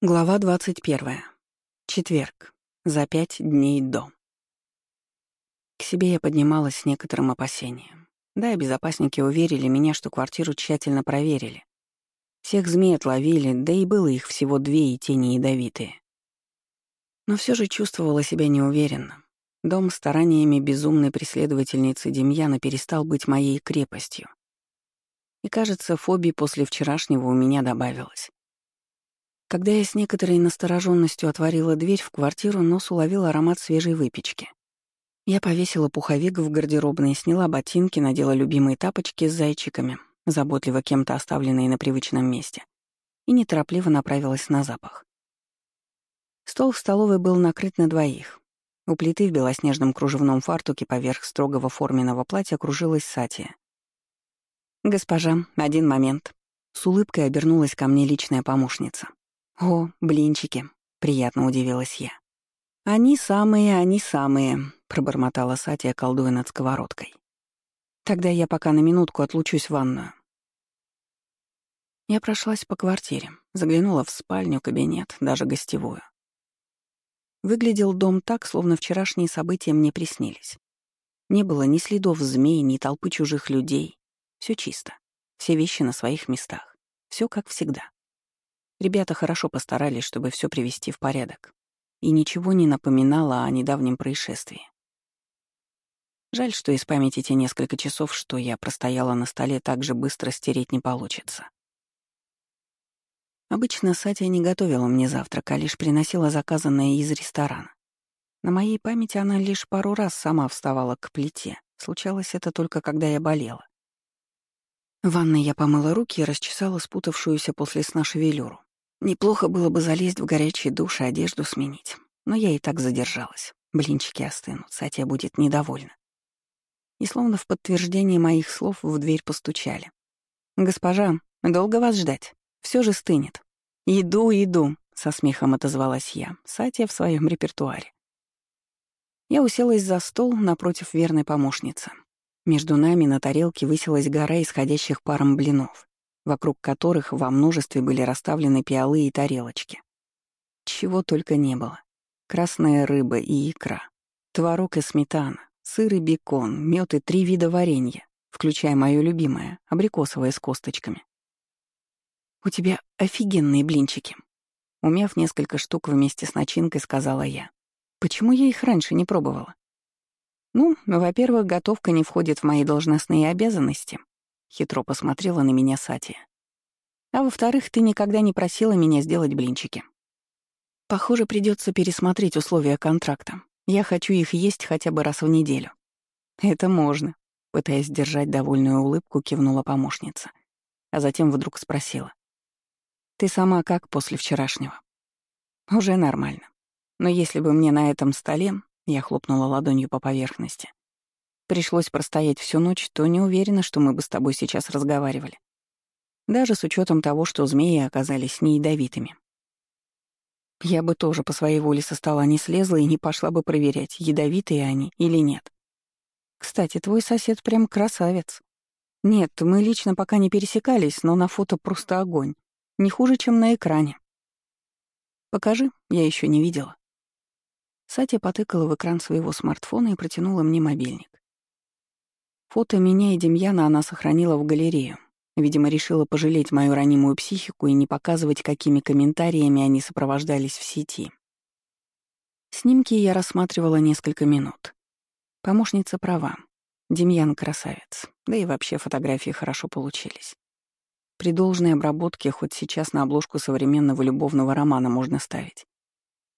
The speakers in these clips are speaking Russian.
Глава 21. Четверг. За пять дней до. К себе я поднималась с некоторым опасением. Да, безопасники уверили меня, что квартиру тщательно проверили. Всех змей отловили, да и было их всего две и тени ядовитые. Но все же чувствовала себя неуверенно. Дом стараниями безумной преследовательницы Демьяна перестал быть моей крепостью. И, кажется, фобий после вчерашнего у меня добавилось. Когда я с некоторой настороженностью отворила дверь в квартиру, нос уловил аромат свежей выпечки. Я повесила пуховик в гардеробной, сняла ботинки, надела любимые тапочки с зайчиками, заботливо кем-то оставленные на привычном месте, и неторопливо направилась на запах. Стол в столовой был накрыт на двоих. У плиты в белоснежном кружевном фартуке поверх строгого форменного платья кружилась Сатия. «Госпожа, один момент». С улыбкой обернулась ко мне личная помощница. «О, блинчики!» — приятно удивилась я. «Они самые, они самые», — пробормотала Сатия, колдуя над сковородкой. «Тогда я пока на минутку отлучусь в ванную». Я прошлась по квартире, заглянула в спальню, кабинет, даже гостевую. Выглядел дом так, словно вчерашние события мне приснились. Не было ни следов змей, ни толпы чужих людей. Все чисто. Все вещи на своих местах. Все как всегда. Ребята хорошо постарались, чтобы все привести в порядок. И ничего не напоминало о недавнем происшествии. Жаль, что из памяти те несколько часов, что я простояла на столе, так же быстро стереть не получится. Обычно Сатя не готовила мне завтрак, а лишь приносила заказанное из ресторана. На моей памяти она лишь пару раз сама вставала к плите. Случалось это только когда я болела. В ванной я помыла руки и расчесала спутавшуюся после сна шевелюру. Неплохо было бы залезть в горячий душ и одежду сменить. Но я и так задержалась. Блинчики остынут, Сатя будет недовольна. И словно в подтверждение моих слов в дверь постучали. «Госпожа, долго вас ждать? Все же стынет». «Иду, иду», — со смехом отозвалась я. Сатя в своем репертуаре. Я уселась за стол напротив верной помощницы. Между нами на тарелке высилась гора исходящих паром блинов вокруг которых во множестве были расставлены пиалы и тарелочки. Чего только не было. Красная рыба и икра, творог и сметана, сыр и бекон, мед и три вида варенья, включая мое любимое, абрикосовое с косточками. «У тебя офигенные блинчики», — умяв несколько штук вместе с начинкой, сказала я. «Почему я их раньше не пробовала?» «Ну, во-первых, готовка не входит в мои должностные обязанности», Хитро посмотрела на меня Сатия. А во-вторых, ты никогда не просила меня сделать блинчики. Похоже, придется пересмотреть условия контракта. Я хочу их есть хотя бы раз в неделю. Это можно, пытаясь сдержать довольную улыбку, кивнула помощница. А затем вдруг спросила. Ты сама как после вчерашнего? Уже нормально. Но если бы мне на этом столе, я хлопнула ладонью по поверхности, Пришлось простоять всю ночь, то не уверена, что мы бы с тобой сейчас разговаривали. Даже с учетом того, что змеи оказались не ядовитыми. Я бы тоже по своей воле со стола не слезла и не пошла бы проверять, ядовитые они или нет. Кстати, твой сосед прям красавец. Нет, мы лично пока не пересекались, но на фото просто огонь. Не хуже, чем на экране. Покажи, я еще не видела. Сатя потыкала в экран своего смартфона и протянула мне мобильник. Фото меня и Демьяна она сохранила в галерею. Видимо, решила пожалеть мою ранимую психику и не показывать, какими комментариями они сопровождались в сети. Снимки я рассматривала несколько минут. Помощница права. Демьян красавец. Да и вообще фотографии хорошо получились. При должной обработке хоть сейчас на обложку современного любовного романа можно ставить.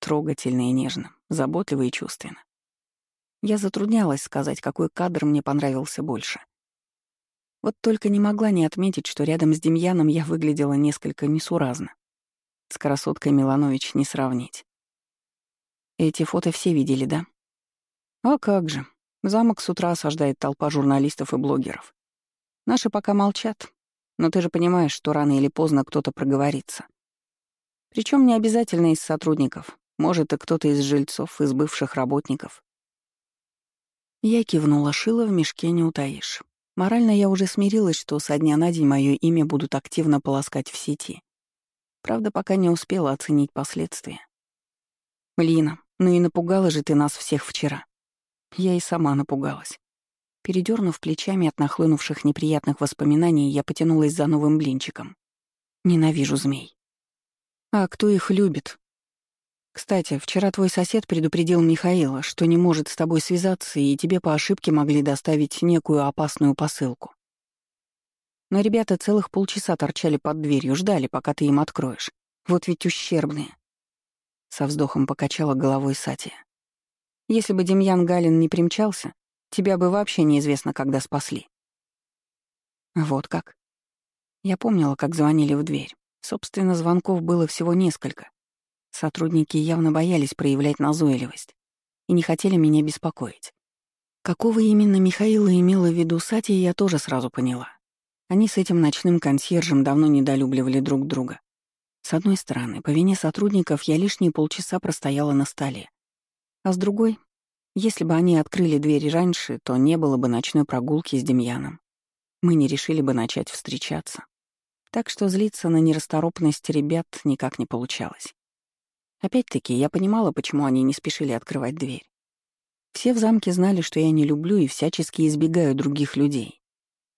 Трогательно и нежно, заботливо и чувственно. Я затруднялась сказать, какой кадр мне понравился больше. Вот только не могла не отметить, что рядом с Демьяном я выглядела несколько несуразно. С красоткой Миланович не сравнить. Эти фото все видели, да? А как же. Замок с утра осаждает толпа журналистов и блогеров. Наши пока молчат, но ты же понимаешь, что рано или поздно кто-то проговорится. Причем не обязательно из сотрудников, может, и кто-то из жильцов, из бывших работников. Я кивнула, шила в мешке не утаишь. Морально я уже смирилась, что со дня на день мое имя будут активно полоскать в сети. Правда, пока не успела оценить последствия. «Лина, ну и напугала же ты нас всех вчера». Я и сама напугалась. Передернув плечами от нахлынувших неприятных воспоминаний, я потянулась за новым блинчиком. Ненавижу змей. А кто их любит? Кстати, вчера твой сосед предупредил Михаила, что не может с тобой связаться, и тебе по ошибке могли доставить некую опасную посылку. Но ребята целых полчаса торчали под дверью, ждали, пока ты им откроешь. Вот ведь ущербные. Со вздохом покачала головой Сатия. Если бы Демьян Галин не примчался, тебя бы вообще неизвестно, когда спасли. Вот как. Я помнила, как звонили в дверь. Собственно, звонков было всего несколько. Сотрудники явно боялись проявлять назойливость и не хотели меня беспокоить. Какого именно Михаила имела в виду Сати, я тоже сразу поняла. Они с этим ночным консьержем давно недолюбливали друг друга. С одной стороны, по вине сотрудников я лишние полчаса простояла на столе. А с другой, если бы они открыли двери раньше, то не было бы ночной прогулки с Демьяном. Мы не решили бы начать встречаться. Так что злиться на нерасторопность ребят никак не получалось. Опять-таки, я понимала, почему они не спешили открывать дверь. Все в замке знали, что я не люблю и всячески избегаю других людей.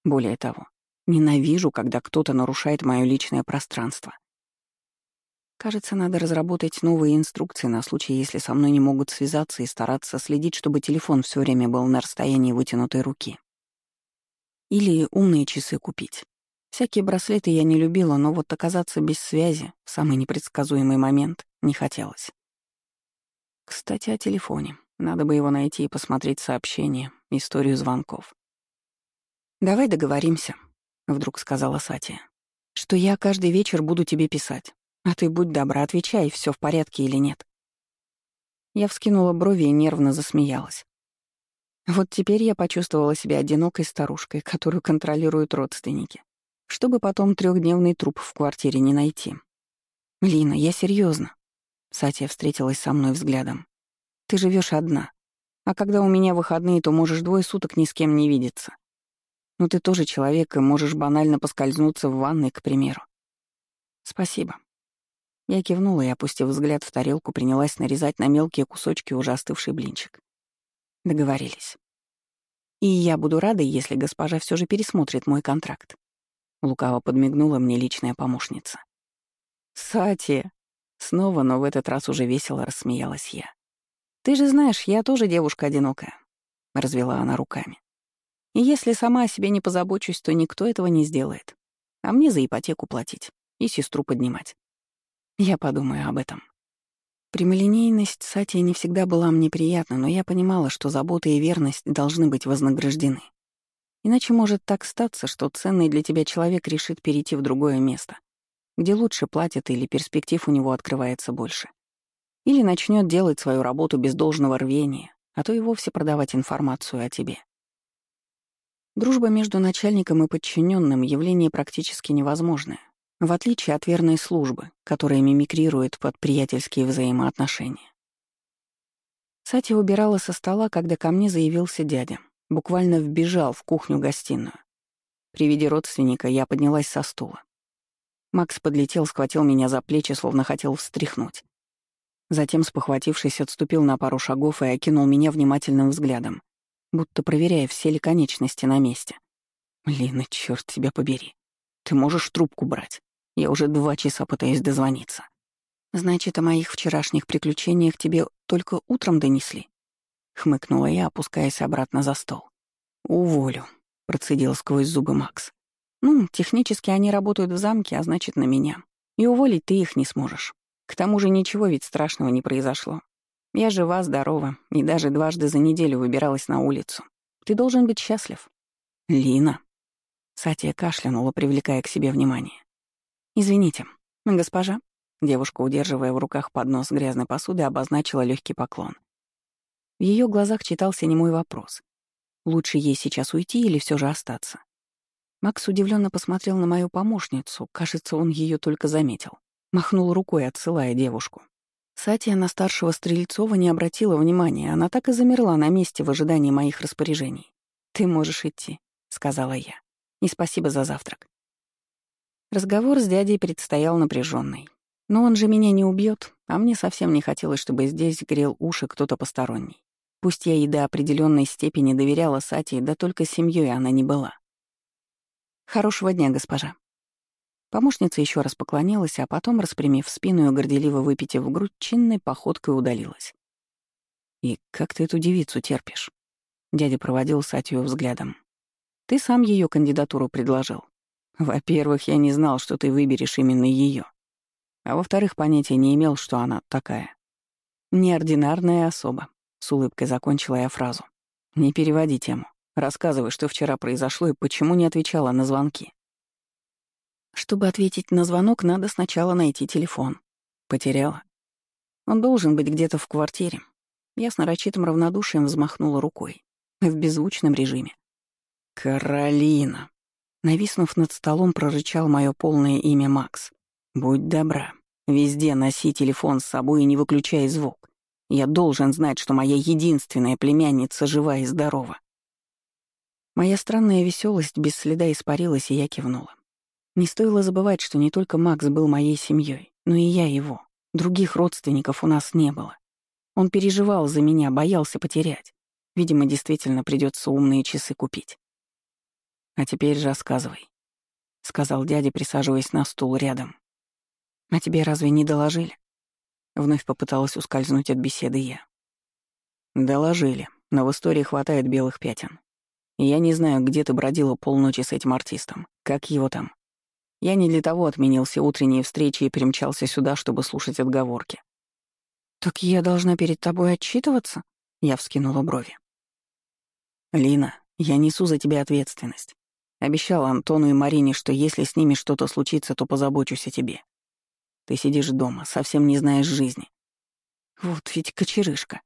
Более того, ненавижу, когда кто-то нарушает мое личное пространство. Кажется, надо разработать новые инструкции на случай, если со мной не могут связаться и стараться следить, чтобы телефон все время был на расстоянии вытянутой руки. Или умные часы купить. Всякие браслеты я не любила, но вот оказаться без связи самый непредсказуемый момент не хотелось. Кстати, о телефоне. Надо бы его найти и посмотреть сообщения, историю звонков. «Давай договоримся», — вдруг сказала Сатия, «что я каждый вечер буду тебе писать. А ты будь добра, отвечай, все в порядке или нет. Я вскинула брови и нервно засмеялась. Вот теперь я почувствовала себя одинокой старушкой, которую контролируют родственники, чтобы потом трехдневный труп в квартире не найти. «Лина, я серьезно. Сатия встретилась со мной взглядом. «Ты живешь одна. А когда у меня выходные, то можешь двое суток ни с кем не видеться. Но ты тоже человек и можешь банально поскользнуться в ванной, к примеру. Спасибо. Я кивнула и, опустив взгляд в тарелку, принялась нарезать на мелкие кусочки уже остывший блинчик. Договорились. И я буду рада, если госпожа все же пересмотрит мой контракт. Лукаво подмигнула мне личная помощница. «Сати!» Снова, но в этот раз уже весело рассмеялась я. «Ты же знаешь, я тоже девушка одинокая», — развела она руками. «И если сама о себе не позабочусь, то никто этого не сделает. А мне за ипотеку платить и сестру поднимать. Я подумаю об этом. Прямолинейность Сати не всегда была мне приятна, но я понимала, что забота и верность должны быть вознаграждены. Иначе может так статься, что ценный для тебя человек решит перейти в другое место, где лучше платят или перспектив у него открывается больше. Или начнет делать свою работу без должного рвения, а то и вовсе продавать информацию о тебе. Дружба между начальником и подчиненным явление практически невозможное в отличие от верной службы, которая мимикрирует под приятельские взаимоотношения. Сати убирала со стола, когда ко мне заявился дядя. Буквально вбежал в кухню-гостиную. При виде родственника я поднялась со стула. Макс подлетел, схватил меня за плечи, словно хотел встряхнуть. Затем, спохватившись, отступил на пару шагов и окинул меня внимательным взглядом, будто проверяя, все ли конечности на месте. «Лина, черт тебя побери. Ты можешь трубку брать?» Я уже два часа пытаюсь дозвониться. Значит, о моих вчерашних приключениях тебе только утром донесли? Хмыкнула я, опускаясь обратно за стол. Уволю, процедил сквозь зубы Макс. Ну, технически они работают в замке, а значит, на меня. И уволить ты их не сможешь. К тому же ничего ведь страшного не произошло. Я жива, здорова, и даже дважды за неделю выбиралась на улицу. Ты должен быть счастлив. Лина. Сатия кашлянула, привлекая к себе внимание. «Извините, госпожа». Девушка, удерживая в руках поднос грязной посуды, обозначила легкий поклон. В ее глазах читался немой вопрос. Лучше ей сейчас уйти или все же остаться? Макс удивленно посмотрел на мою помощницу, кажется, он ее только заметил. Махнул рукой, отсылая девушку. Сатия на старшего Стрельцова не обратила внимания, она так и замерла на месте в ожидании моих распоряжений. «Ты можешь идти», — сказала я. «И спасибо за завтрак». Разговор с дядей предстоял напряженный. Но он же меня не убьет, а мне совсем не хотелось, чтобы здесь грел уши кто-то посторонний. Пусть я и до определенной степени доверяла Сати, да только семьей она не была. Хорошего дня, госпожа. Помощница еще раз поклонилась, а потом, распрямив спину и горделиво выпитив грудь, чинной походкой удалилась. «И как ты эту девицу терпишь?» Дядя проводил Сатью взглядом. «Ты сам ее кандидатуру предложил. Во-первых, я не знал, что ты выберешь именно ее. А во-вторых, понятия не имел, что она такая. Неординарная особа. С улыбкой закончила я фразу. Не переводи тему. Рассказывай, что вчера произошло и почему не отвечала на звонки. Чтобы ответить на звонок, надо сначала найти телефон. Потеряла. Он должен быть где-то в квартире. Я с нарочитым равнодушием взмахнула рукой. В беззвучном режиме. «Каролина!» Нависнув над столом, прорычал мое полное имя Макс. «Будь добра. Везде носи телефон с собой и не выключай звук. Я должен знать, что моя единственная племянница жива и здорова». Моя странная веселость без следа испарилась, и я кивнула. Не стоило забывать, что не только Макс был моей семьей, но и я его. Других родственников у нас не было. Он переживал за меня, боялся потерять. Видимо, действительно придется умные часы купить. «А теперь же рассказывай», — сказал дядя, присаживаясь на стул рядом. «А тебе разве не доложили?» Вновь попыталась ускользнуть от беседы я. «Доложили, но в истории хватает белых пятен. И я не знаю, где ты бродила полночи с этим артистом. Как его там? Я не для того отменил все утренние встречи и примчался сюда, чтобы слушать отговорки». «Так я должна перед тобой отчитываться?» Я вскинула брови. «Лина, я несу за тебя ответственность. Обещал Антону и Марине, что если с ними что-то случится, то позабочусь о тебе. Ты сидишь дома, совсем не знаешь жизни. Вот ведь кочерышка.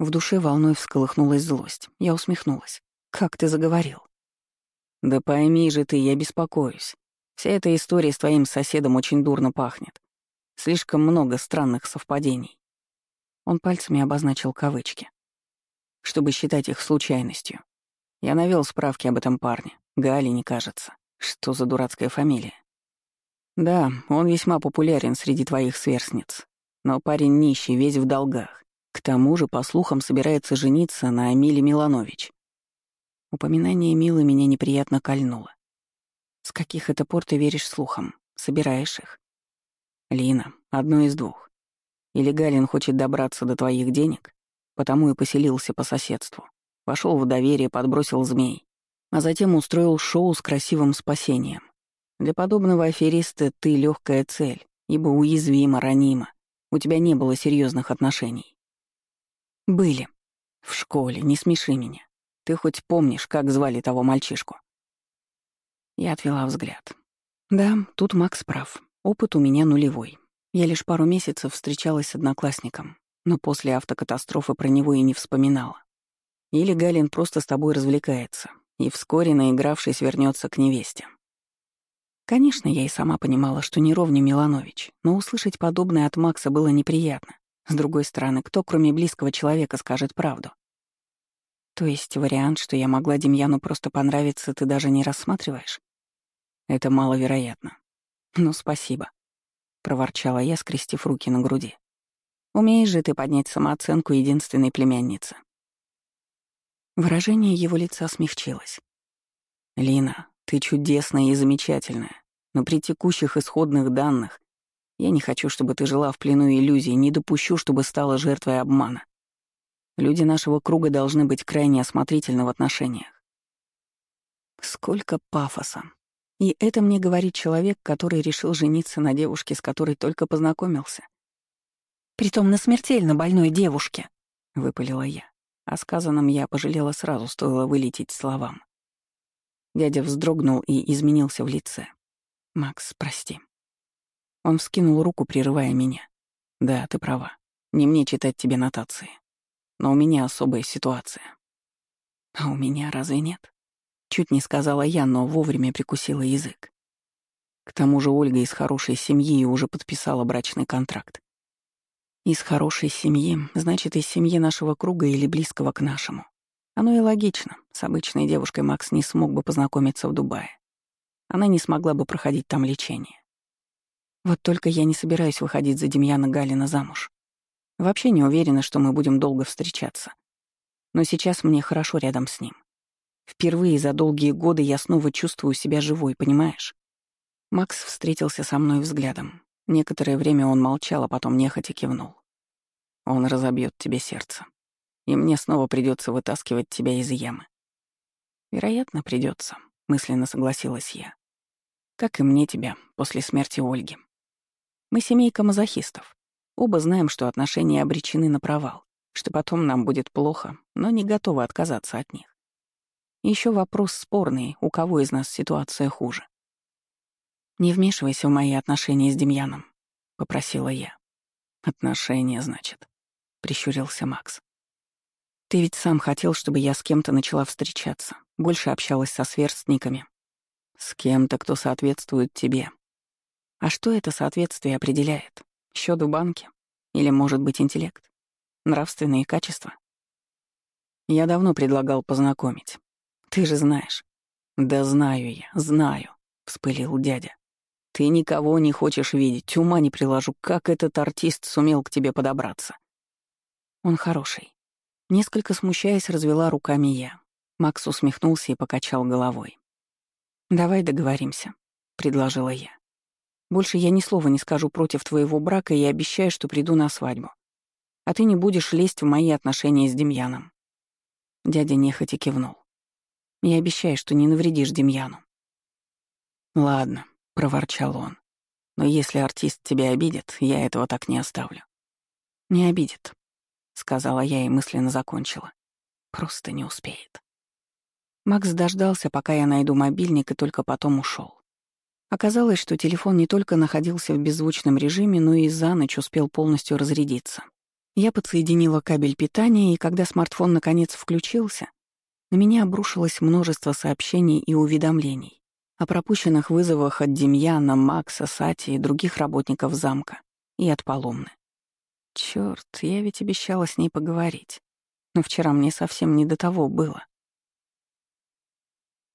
В душе волной всколыхнулась злость. Я усмехнулась. Как ты заговорил? Да пойми же ты, я беспокоюсь. Вся эта история с твоим соседом очень дурно пахнет. Слишком много странных совпадений. Он пальцами обозначил кавычки. Чтобы считать их случайностью. Я навел справки об этом парне. Гали не кажется. Что за дурацкая фамилия? Да, он весьма популярен среди твоих сверстниц. Но парень нищий, весь в долгах. К тому же, по слухам, собирается жениться на Амиле Миланович. Упоминание Милы меня неприятно кольнуло. С каких это пор ты веришь слухам? Собираешь их? Лина, одно из двух. Или Галин хочет добраться до твоих денег, потому и поселился по соседству. Вошел в доверие, подбросил змей, а затем устроил шоу с красивым спасением. Для подобного афериста ты легкая цель, ибо уязвима, ранима. У тебя не было серьезных отношений. Были. В школе, не смеши меня. Ты хоть помнишь, как звали того мальчишку? Я отвела взгляд. Да, тут Макс прав. Опыт у меня нулевой. Я лишь пару месяцев встречалась с одноклассником, но после автокатастрофы про него и не вспоминала. Или Галин просто с тобой развлекается, и вскоре, наигравшись, вернется к невесте. Конечно, я и сама понимала, что не ровня Миланович, но услышать подобное от Макса было неприятно. С другой стороны, кто, кроме близкого человека, скажет правду? То есть вариант, что я могла Демьяну просто понравиться, ты даже не рассматриваешь? Это маловероятно. Ну, спасибо. Проворчала я, скрестив руки на груди. Умеешь же ты поднять самооценку единственной племянницы. Выражение его лица смягчилось. «Лина, ты чудесная и замечательная. Но при текущих исходных данных я не хочу, чтобы ты жила в плену иллюзий, не допущу, чтобы стала жертвой обмана. Люди нашего круга должны быть крайне осмотрительны в отношениях. Сколько пафоса. И это мне говорит человек, который решил жениться на девушке, с которой только познакомился. «Притом на смертельно больной девушке», — выпалила я. О сказанном я пожалела сразу, стоило вылететь словам. Дядя вздрогнул и изменился в лице. «Макс, прости». Он вскинул руку, прерывая меня. «Да, ты права. Не мне читать тебе нотации. Но у меня особая ситуация». «А у меня разве нет?» Чуть не сказала я, но вовремя прикусила язык. К тому же Ольга из хорошей семьи и уже подписала брачный контракт. Из хорошей семьи, значит, из семьи нашего круга или близкого к нашему. Оно и логично. С обычной девушкой Макс не смог бы познакомиться в Дубае. Она не смогла бы проходить там лечение. Вот только я не собираюсь выходить за Демьяна Галина замуж. Вообще не уверена, что мы будем долго встречаться. Но сейчас мне хорошо рядом с ним. Впервые за долгие годы я снова чувствую себя живой, понимаешь? Макс встретился со мной взглядом. Некоторое время он молчал, а потом нехотя кивнул. Он разобьет тебе сердце. И мне снова придется вытаскивать тебя из ямы. Вероятно, придется, мысленно согласилась я. Как и мне тебя после смерти Ольги. Мы семейка мазохистов. Оба знаем, что отношения обречены на провал, что потом нам будет плохо, но не готовы отказаться от них. Еще вопрос спорный, у кого из нас ситуация хуже. «Не вмешивайся в мои отношения с Демьяном», — попросила я. «Отношения, значит», — прищурился Макс. «Ты ведь сам хотел, чтобы я с кем-то начала встречаться, больше общалась со сверстниками. С кем-то, кто соответствует тебе. А что это соответствие определяет? Счет в банке? Или, может быть, интеллект? Нравственные качества? Я давно предлагал познакомить. Ты же знаешь. Да знаю я, знаю, вспылил дядя. Ты никого не хочешь видеть, ума не приложу, как этот артист сумел к тебе подобраться. Он хороший. Несколько смущаясь, развела руками я. Макс усмехнулся и покачал головой. «Давай договоримся», — предложила я. Больше я ни слова не скажу против твоего брака и обещаю, что приду на свадьбу. А ты не будешь лезть в мои отношения с Демьяном». Дядя нехотя кивнул. «Я обещаю, что не навредишь Демьяну». «Ладно», — проворчал он. «Но если артист тебя обидит, я этого так не оставлю». «Не обидит», — сказала я и мысленно закончила. «Просто не успеет». Макс дождался, пока я найду мобильник, и только потом ушел. Оказалось, что телефон не только находился в беззвучном режиме, но и за ночь успел полностью разрядиться. Я подсоединила кабель питания, и когда смартфон наконец включился, на меня обрушилось множество сообщений и уведомлений о пропущенных вызовах от Демьяна, Макса, Сати и других работников замка, и от Поломны. Чёрт, я ведь обещала с ней поговорить. Но вчера мне совсем не до того было.